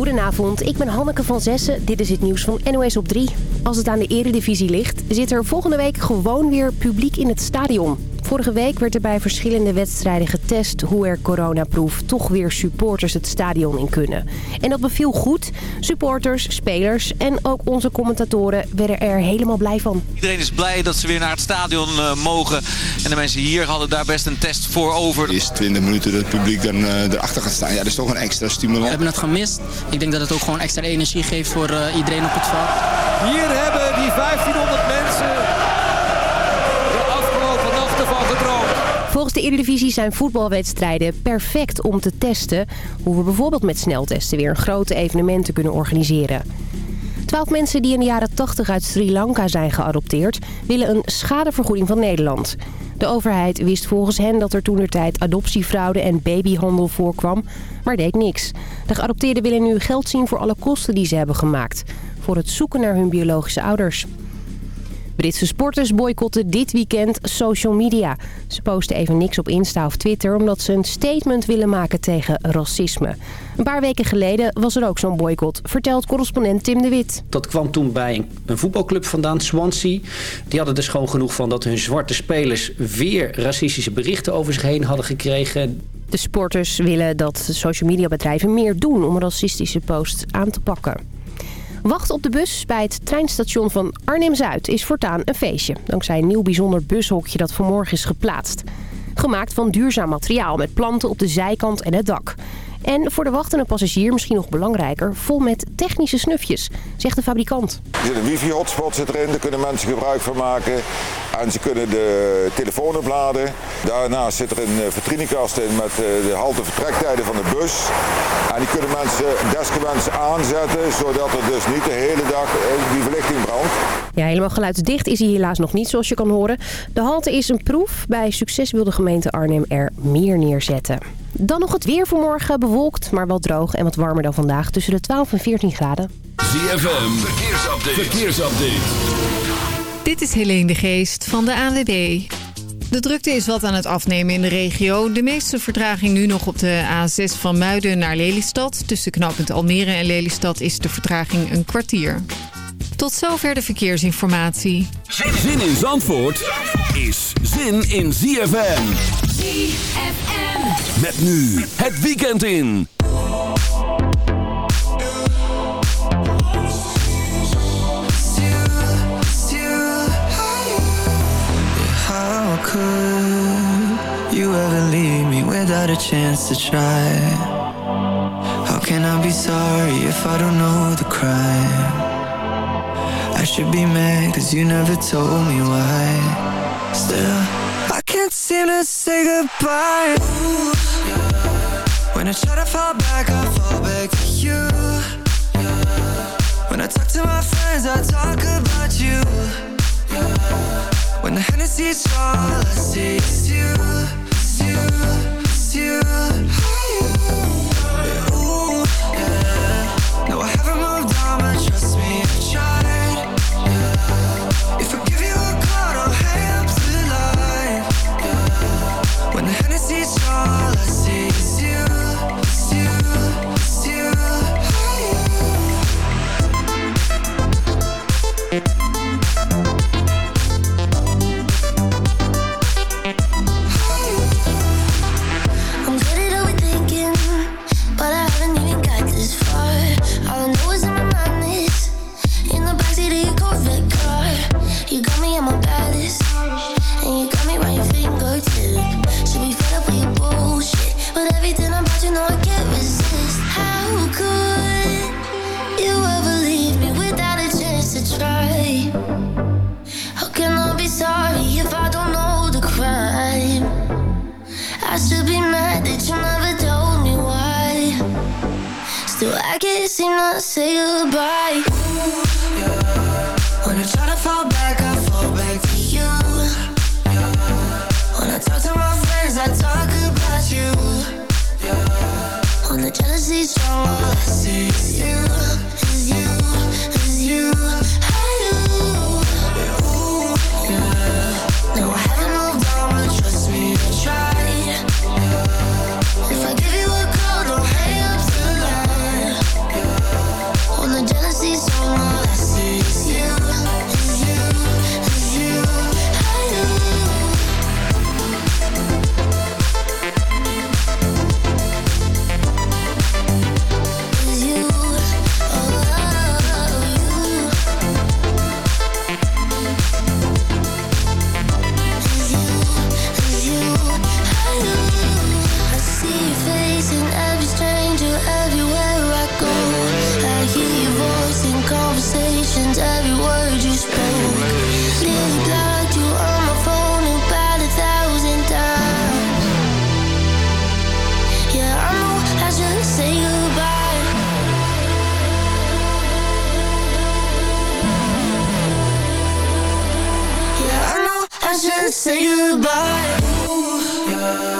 Goedenavond, ik ben Hanneke van Zessen. Dit is het nieuws van NOS op 3. Als het aan de eredivisie ligt, zit er volgende week gewoon weer publiek in het stadion. Vorige week werd er bij verschillende wedstrijden getest hoe er coronaproof toch weer supporters het stadion in kunnen. En dat beviel goed. Supporters, spelers en ook onze commentatoren werden er helemaal blij van. Iedereen is blij dat ze weer naar het stadion uh, mogen. En de mensen hier hadden daar best een test voor over. Eerste 20 minuten dat het publiek dan uh, erachter gaat staan, ja, dat is toch een extra stimulans. We hebben het gemist. Ik denk dat het ook gewoon extra energie geeft voor uh, iedereen op het veld. Hier hebben die 1500 Volgens de Eredivisie zijn voetbalwedstrijden perfect om te testen... hoe we bijvoorbeeld met sneltesten weer een grote evenementen kunnen organiseren. Twaalf mensen die in de jaren 80 uit Sri Lanka zijn geadopteerd... willen een schadevergoeding van Nederland. De overheid wist volgens hen dat er toenertijd adoptiefraude en babyhandel voorkwam, maar deed niks. De geadopteerden willen nu geld zien voor alle kosten die ze hebben gemaakt... voor het zoeken naar hun biologische ouders. Britse sporters boycotten dit weekend social media. Ze posten even niks op Insta of Twitter omdat ze een statement willen maken tegen racisme. Een paar weken geleden was er ook zo'n boycott, vertelt correspondent Tim de Wit. Dat kwam toen bij een voetbalclub vandaan, Swansea. Die hadden er schoon genoeg van dat hun zwarte spelers weer racistische berichten over zich heen hadden gekregen. De sporters willen dat social media bedrijven meer doen om racistische posts aan te pakken. Wacht op de bus bij het treinstation van Arnhem-Zuid is voortaan een feestje. Dankzij een nieuw bijzonder bushokje dat vanmorgen is geplaatst. Gemaakt van duurzaam materiaal met planten op de zijkant en het dak. En voor de wachtende passagier misschien nog belangrijker, vol met technische snufjes, zegt de fabrikant. Er zit een wifi-hotspot erin, daar kunnen mensen gebruik van maken. En ze kunnen de telefoon opladen. Daarnaast zit er een eh, vitrinekast in met eh, de halte vertrektijden van de bus. En die kunnen mensen desgewenst aanzetten, zodat er dus niet de hele dag die verlichting brandt. Ja, helemaal geluidsdicht is hij helaas nog niet, zoals je kan horen. De halte is een proef. Bij succes wil de gemeente Arnhem er meer neerzetten. Dan nog het weer voor morgen. Bewolkt, maar wel droog en wat warmer dan vandaag. Tussen de 12 en 14 graden. ZFM, verkeersupdate. verkeersupdate. Dit is Helene de Geest van de ANWB. De drukte is wat aan het afnemen in de regio. De meeste vertraging nu nog op de A6 van Muiden naar Lelystad. Tussen knooppunt Almere en Lelystad is de vertraging een kwartier. Tot zover de verkeersinformatie. Zin in Zandvoort is zin in ZFM. ZFM. Met nu het weekend in. Could you ever leave me without a chance to try? How can I be sorry if I don't know the crime? I should be mad cause you never told me why Still, I can't seem to say goodbye Ooh, yeah. When I try to fall back, I fall back to you yeah. When I talk to my friends, I talk about you yeah. When the Hennessy's all I see is you, is you, is you, yeah, ooh, yeah. No, I haven't moved on, but trust me, I've tried yeah. If I give you a call, don't hang up to line yeah. When the Hennessy's all I see is you, is you, is you, goodbye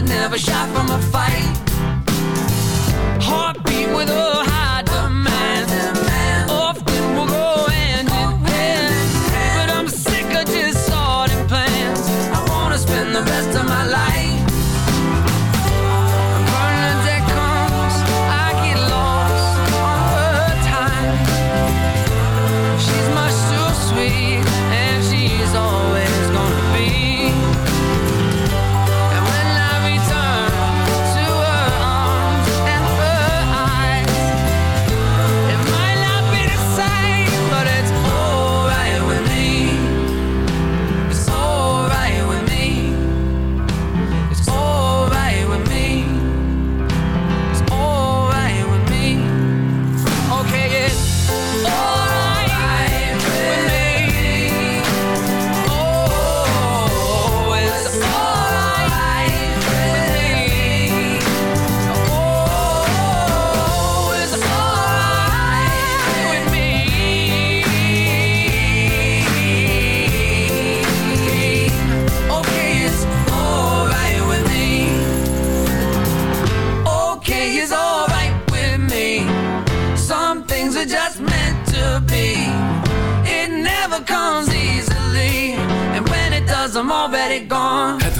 would never shy from a fight. Heartbeat with us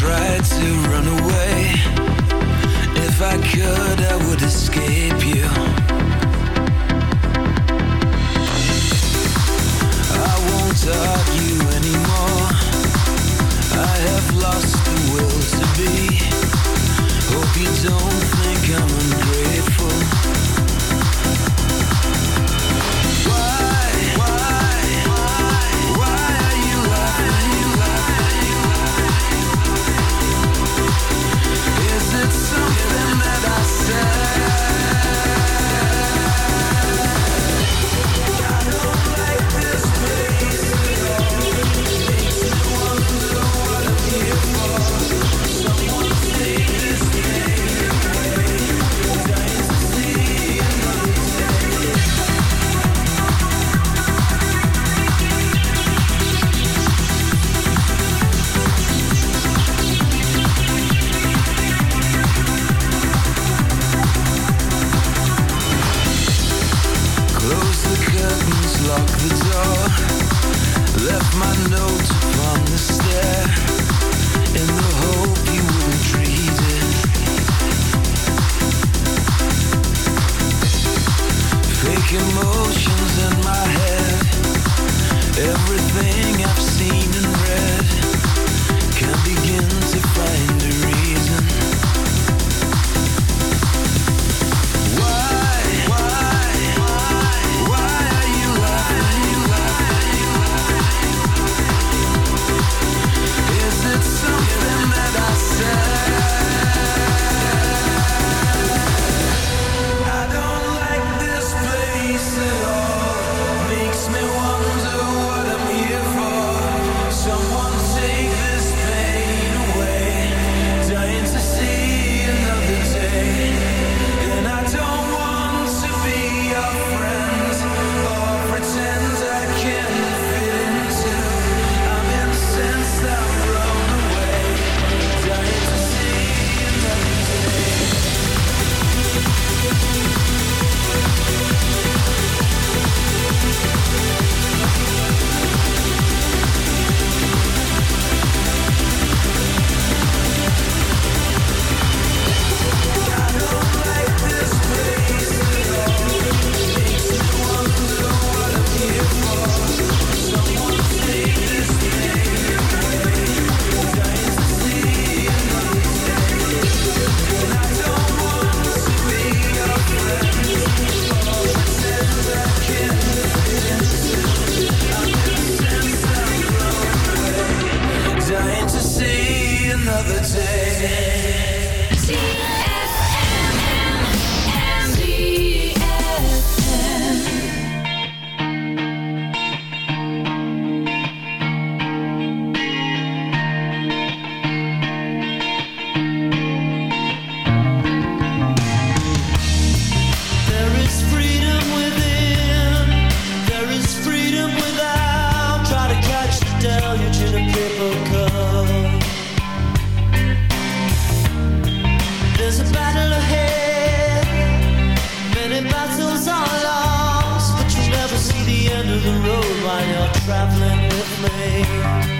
To run away? If I could, I would escape you. I won't argue anymore. I have lost the will to be. Hope you don't think I'm ungrateful. roads are lost, but you never see the end of the road while you're traveling with me.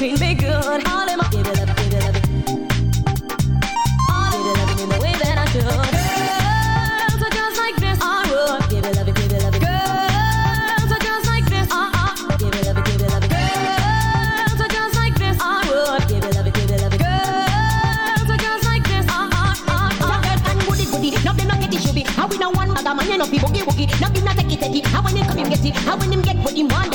Girls are just like this. Love, give it love. Girls are just like this. Uh uh. Love. Girls are just like this. It love. Girls are just like this. Uh uh uh uh. Get it. How when him come him get it. How when him get what him want,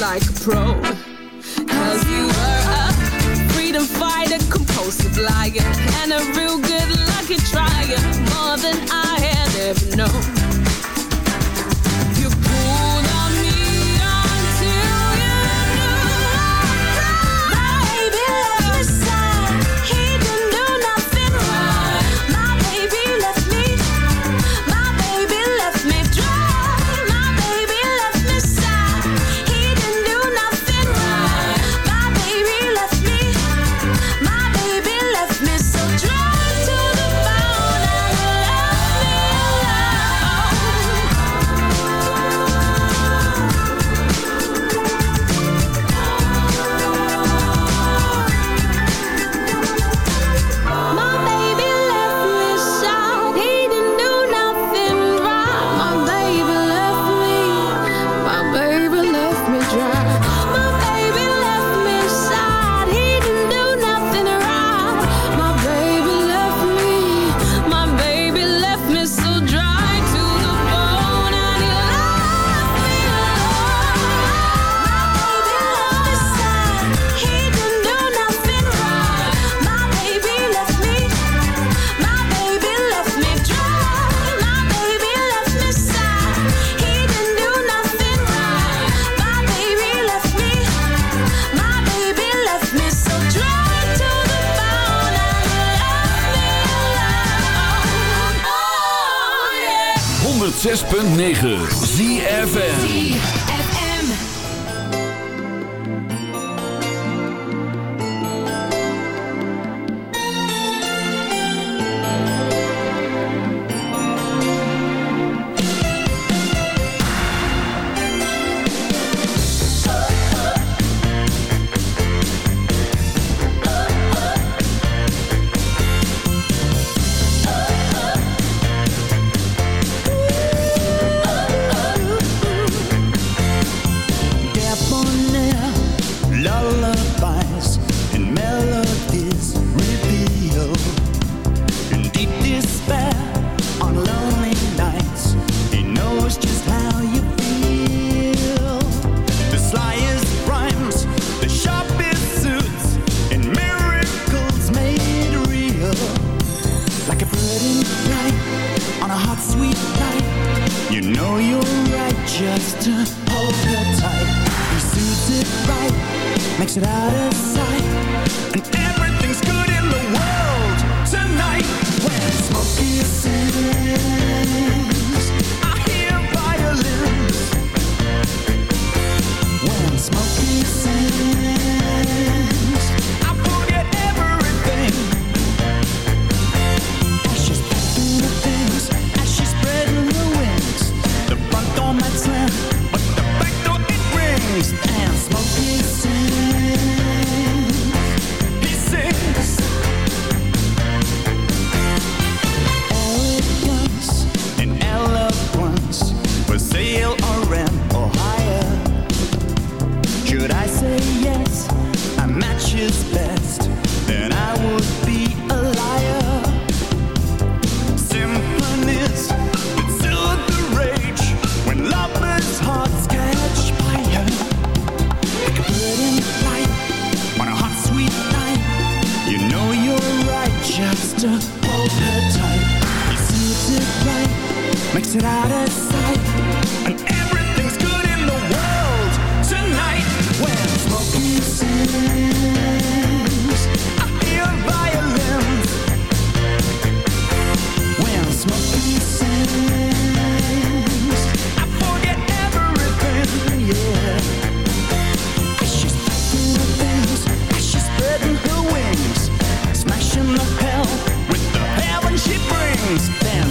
like a pro. Cause you were a freedom fighter, compulsive liar, and a real good lucky trier. More than I had ever known.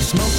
smoke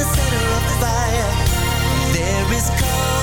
the center of the fire. There is calm.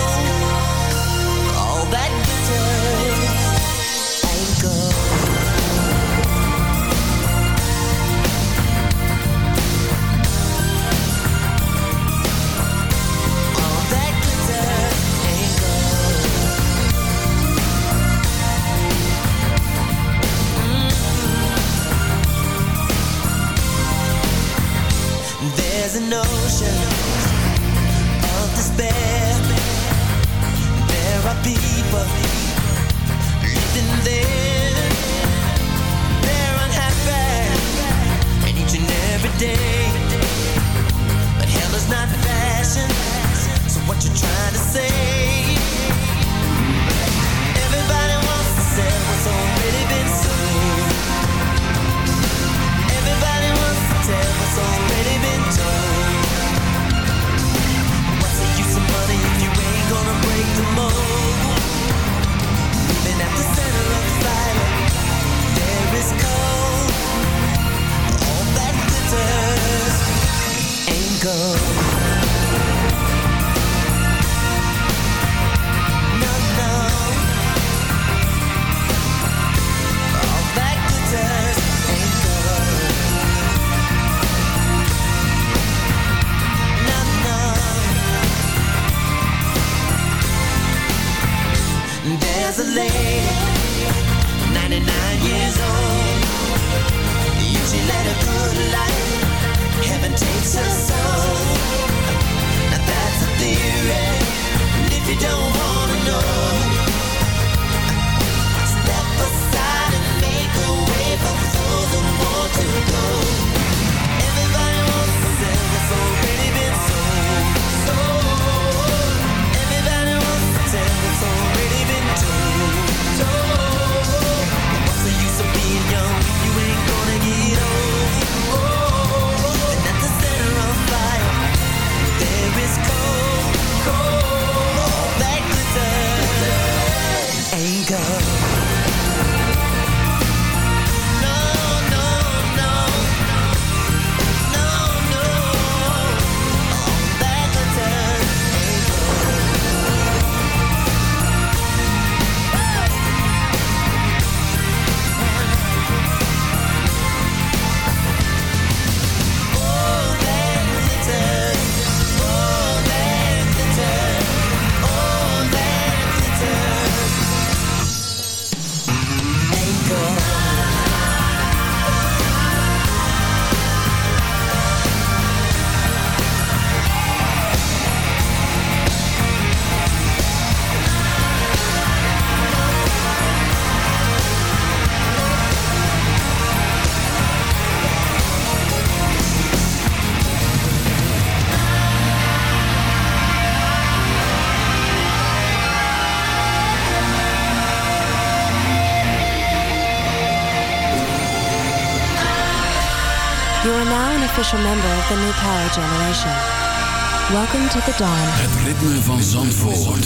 official member of the New Power Generation. Welcome to the dawn. Het ritme van Zandvoort.